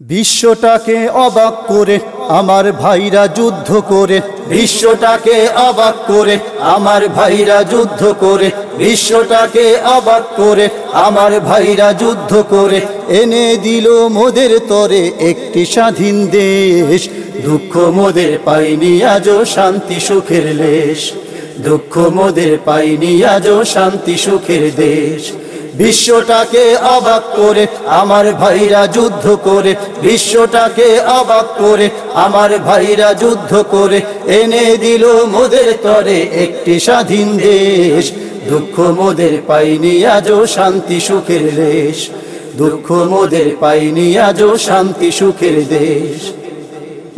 বিশ্বটাকে অবাক করে আমার ভাইরা যুদ্ধ করে, বিশ্বটাকে অবাক করে আমার ভাইরা যুদ্ধ করে, বিশ্বটাকে অবাক করে আমার ভাইরা যুদ্ধ করে। এনে দিল মোদের তরে একটি স্বাধীন দেশ, দুঃখ মোদের পাইনি আজও শান্তি সুখের লেশ, দুঃখ মোদের পাইনি আজও শান্তি সুখের দেশ। বিশ্বটাকে অবাক করে, আমার ভাইরা যুদ্ধ করে, বিশ্বটাকে অবাক করে, আমার ভাইরা যুদ্ধ করে, এনে দিল মোদের তরে একটি স্বাধীন দেশ। দুঃখ মোদের পাইনি আজও শান্তি সুখের দেশ। দুঃখ মোদের পাইনি আজও শান্তি সুখের দেশ।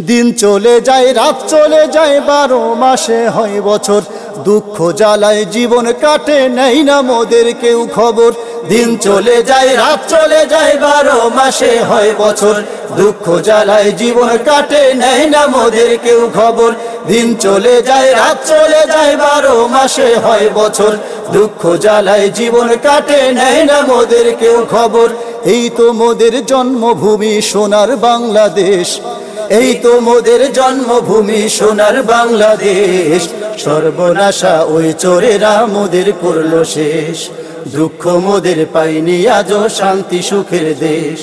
দিন চলে যায়, রাত চলে যায়, বারো মাসে হয় বছর। দুঃখ জ্বালায়, জীবন কাটে, নেই না মোদের কেউ খবর। দিন চলে যায়, রাত চলে যায়, বারো মাসে হয় বছর। দুঃখ জ্বালায় জীবন কাটে নেই না মোদের কেউ খবর। দিন চলে যায়, রাত চলে যায়, বারো মাসে হয় বছর। দুঃখ জ্বালায় জীবন কাটে নেই না মোদের কেউ খবর। এই তো মোদের জন্মভূমি সোনার বাংলাদেশ। এই তো মোদের জন্মভূমি সোনার বাংলাদেশ। সর্বনাশা ওই চোরেরা মোদের করল শেষ। দুঃখ মোদের পাইনি, আজও শান্তি সুখের দেশ।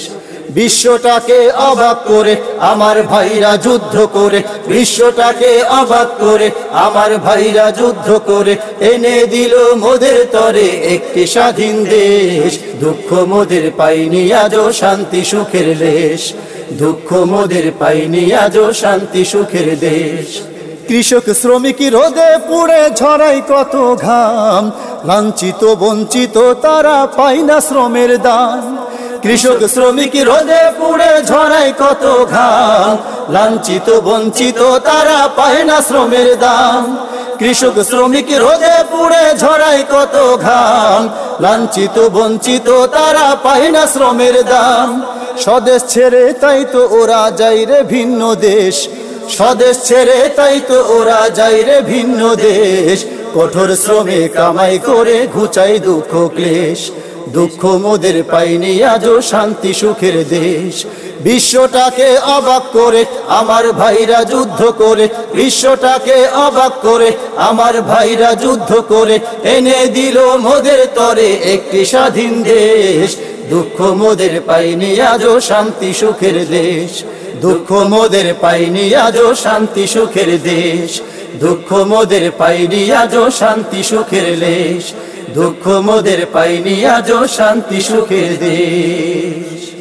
বিশ্বটাকে অবাক করে আমার ভাইরা যুদ্ধ করে, বিশ্বটাকে অবাক করে আমার ভাইরা যুদ্ধ করে, এনে দিল মোদের তরে একটি স্বাধীন দেশ। দুঃখ মোদের পাইনি, আজও শান্তি সুখের দেশ। দুঃখ মোদের পাইনি, আজও শান্তি সুখের দেশ। কৃষক শ্রমিক রোদে পুড়ে ঝরাই কত ঘাম। লাঞ্ছিত, বঞ্চিত, তারা পায় না শ্রমের দাম কৃষক শ্রমিক রোদে পুড়ে ঝরাই কত ঘাম। লাঞ্ছিত, বঞ্চিত, তারা পায় না শ্রমের দাম। কৃষক শ্রমিক রোদে পুড়ে ঝরাই কত ঘাম। লাঞ্ছিত, বঞ্চিত, তারা পায় না শ্রমের দাম। স্বদেশ ছেড়ে তাই তো ওরা যাই রে ভিন্ন দেশ। স্বদেশ ছেড়ে তাই তো ওরা যাই রে ভিন্ন দেশ। কঠোর শ্রমে কামাই করে ঘুচাই দুঃখ ক্লেশ। দুঃখ মোদের পাইনি আজও শান্তি সুখের দেশ। বিশ্বটাকে অবাক করে আমার ভাইরা যুদ্ধ করে। বিশ্বটাকে অবাক করে আমার ভাইরা যুদ্ধ করে। এনে দিল মোদের তরে একটি স্বাধীন দেশ। দুঃখ মোদের পাইনি আজও শান্তি সুখের দেশ। দুঃখ মোদের পাইনি আজও শান্তি সুখের দেশ। দুঃখ মোদের পাইনি আজও শান্তি সুখের দেশ দুঃখ মোদের পাইনি আজও শান্তি সুখের দেশ।